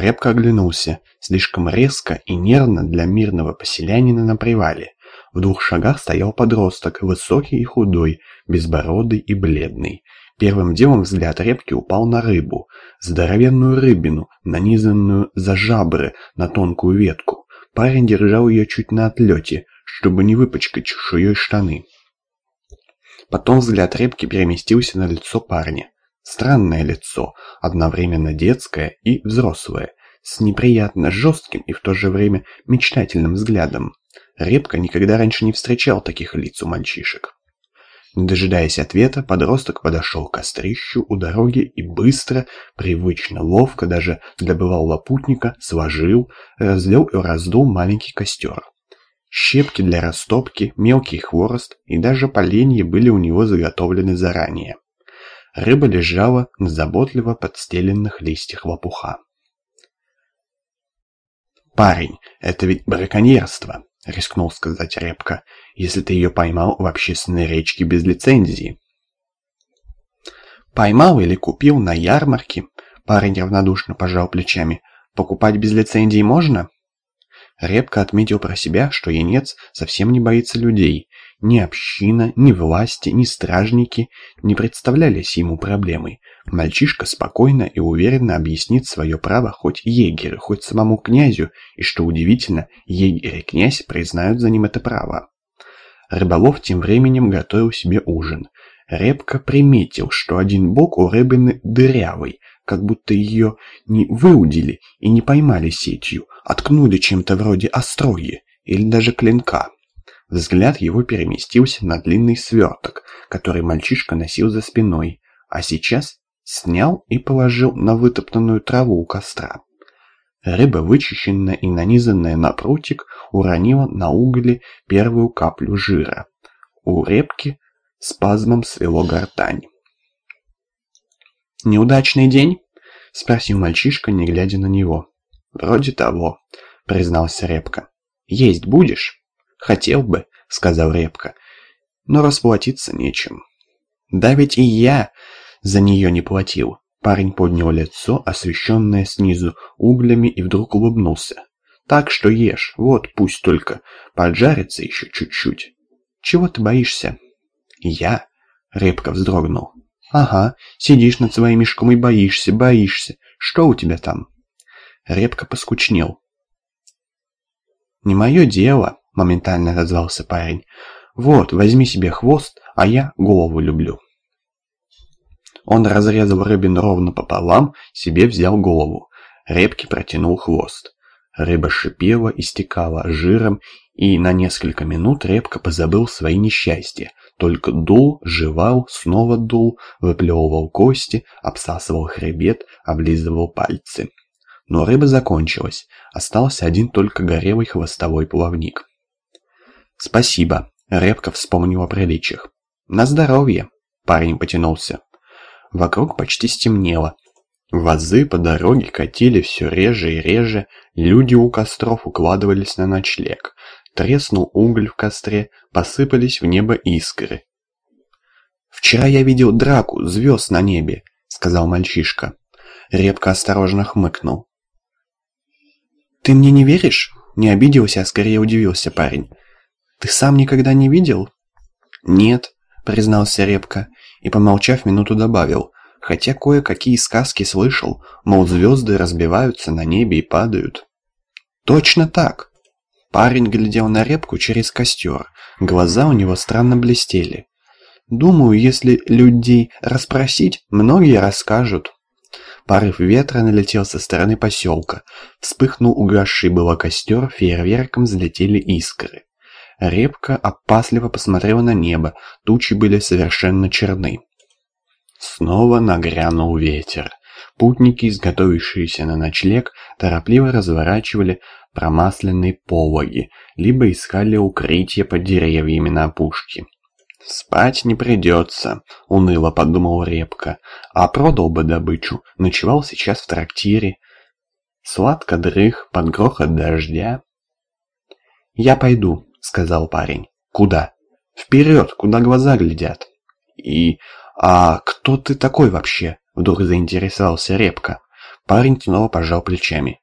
Репка оглянулся, слишком резко и нервно для мирного поселянина на привале. В двух шагах стоял подросток, высокий и худой, безбородый и бледный. Первым делом взгляд Репки упал на рыбу, здоровенную рыбину, нанизанную за жабры на тонкую ветку. Парень держал ее чуть на отлете, чтобы не выпачкать чешуей штаны. Потом взгляд Репки переместился на лицо парня. Странное лицо, одновременно детское и взрослое, с неприятно жестким и в то же время мечтательным взглядом. Репка никогда раньше не встречал таких лиц у мальчишек. Не дожидаясь ответа, подросток подошел к кострищу у дороги и быстро, привычно, ловко, даже для бывалого путника, сложил, разлил и раздул маленький костер. Щепки для растопки, мелкий хворост и даже поленья были у него заготовлены заранее. Рыба лежала на заботливо подстеленных листьях лопуха. «Парень, это ведь браконьерство!» — рискнул сказать Репка. «Если ты ее поймал в общественной речке без лицензии». «Поймал или купил на ярмарке?» Парень равнодушно пожал плечами. «Покупать без лицензии можно?» Репка отметил про себя, что Янец совсем не боится людей ни община, ни власти, ни стражники не представлялись ему проблемой. Мальчишка спокойно и уверенно объяснит свое право хоть егерю, хоть самому князю, и, что удивительно, егерь и князь признают за ним это право. Рыболов тем временем готовил себе ужин. Репка приметил, что один бок у рыбины дырявый, как будто ее не выудили и не поймали сетью, откнули чем-то вроде остроги или даже клинка. Взгляд его переместился на длинный сверток, который мальчишка носил за спиной, а сейчас снял и положил на вытоптанную траву у костра. Рыба, вычищенная и нанизанная на прутик, уронила на угли первую каплю жира. У репки спазмом свело гортань. «Неудачный день?» — спросил мальчишка, не глядя на него. «Вроде того», — признался Репка. «Есть будешь?» «Хотел бы», — сказал Репка, — «но расплатиться нечем». «Да ведь и я за нее не платил». Парень поднял лицо, освещенное снизу углями, и вдруг улыбнулся. «Так что ешь, вот пусть только поджарится еще чуть-чуть». «Чего ты боишься?» «Я?» — Репка вздрогнул. «Ага, сидишь над своим мешком и боишься, боишься. Что у тебя там?» Репка поскучнел. «Не мое дело», — моментально отозвался парень. «Вот, возьми себе хвост, а я голову люблю». Он разрезал рыбин ровно пополам, себе взял голову. Репки протянул хвост. Рыба шипела, истекала жиром, и на несколько минут Репка позабыл свои несчастья. Только дул, жевал, снова дул, выплевывал кости, обсасывал хребет, облизывал пальцы. Но рыба закончилась, остался один только горелый хвостовой плавник. «Спасибо», — Репка вспомнил о приличиях. «На здоровье», — парень потянулся. Вокруг почти стемнело. Вазы по дороге катили все реже и реже, люди у костров укладывались на ночлег. Треснул уголь в костре, посыпались в небо искры. «Вчера я видел драку звезд на небе», — сказал мальчишка. Репка осторожно хмыкнул. «Ты мне не веришь?» Не обиделся, а скорее удивился парень. «Ты сам никогда не видел?» «Нет», — признался Репка, и, помолчав минуту, добавил, хотя кое-какие сказки слышал, мол, звезды разбиваются на небе и падают. «Точно так!» Парень глядел на Репку через костер, глаза у него странно блестели. «Думаю, если людей расспросить, многие расскажут». Порыв ветра налетел со стороны поселка. Вспыхнул угасший было костер, фейерверком взлетели искры. Репка опасливо посмотрела на небо, тучи были совершенно черны. Снова нагрянул ветер. Путники, изготовившиеся на ночлег, торопливо разворачивали промасленные пологи, либо искали укрытие под деревьями на опушке. «Спать не придется», — уныло подумал Репка, а продал бы добычу, ночевал сейчас в трактире. Сладко дрых под грохот дождя. «Я пойду», — сказал парень. «Куда?» «Вперед, куда глаза глядят». «И... а кто ты такой вообще?» — вдруг заинтересовался Репка. Парень снова пожал плечами.